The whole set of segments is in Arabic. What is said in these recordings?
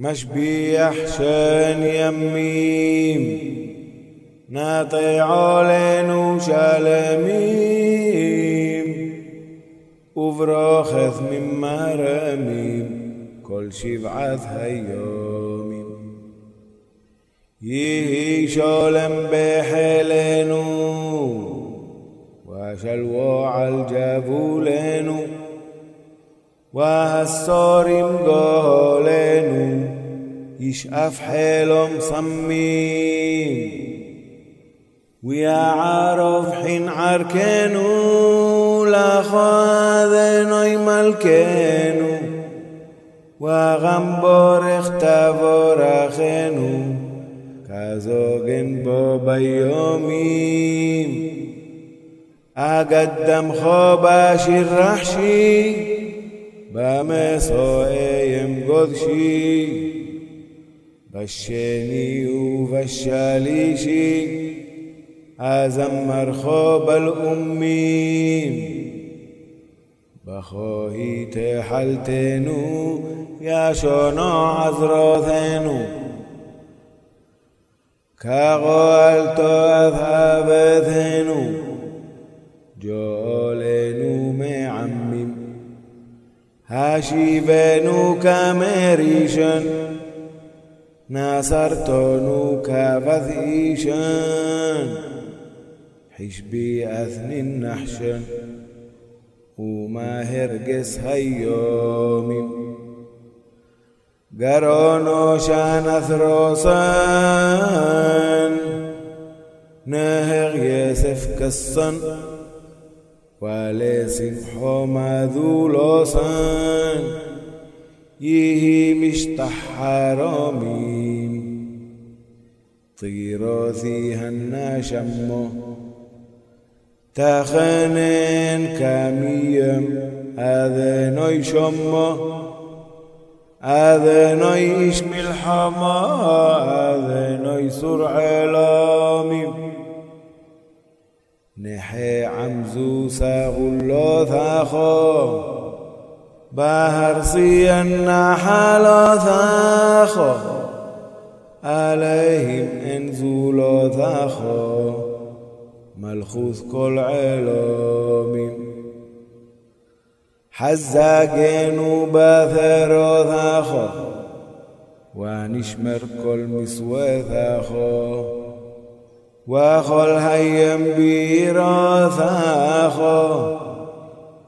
مش بيحشان يميم ناطي علين وشالميم وفراخذ من مراميم. كل شي بعث هيومي يهي شالم بحلينو وشلوى عالجابولينو והסורים גולנו ישאף חלום סמים ויערוב חין ערכנו לחודנוי מלכנו וגם בורך תבורכנו כזוגן בו ביומים אגדם חו בשיר רחשי במסועים גודשי בשני ובשלישי أزمر خوب الأمين بخوهي تحلتنو يا شونو عذروثنو كغوالتو أذهبثنو جولنو معمم هاشيفنو كمريشن ناصرتونو كفثيشن حشبي أثني النحشن وما هرقس هيومي قرونو شان أثروسان نهر يسف كالصن وليسف حما ذولوسان يهي مشتح حرامي طيروثي هنا شمو تخنن كميم أذنوي شما أذنوي إشمي الحما أذنوي سرع لامي نحي عمزو ساغلو ثاخو سينا حالو ثاخو عليهم انزولو ثاخو ملخوث كل علومي حزاقين وباثر ثاخو ونشمر كل مسوى ثاخو. وخل هيم بيرا ثاخو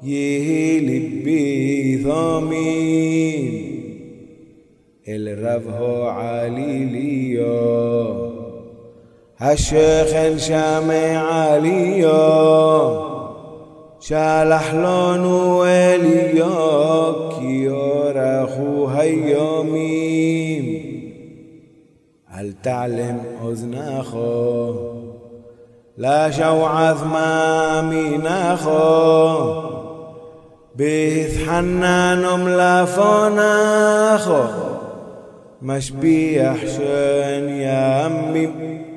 يهي لبي ثامين الرفه علي ليو الشيخ الشامي عليو شالح لون وليو كيور أخو هيوميم هل تعلم أذن لا شوعث ما من أخو بيث حنان ملافون أخو مشبيح شن يا أمي.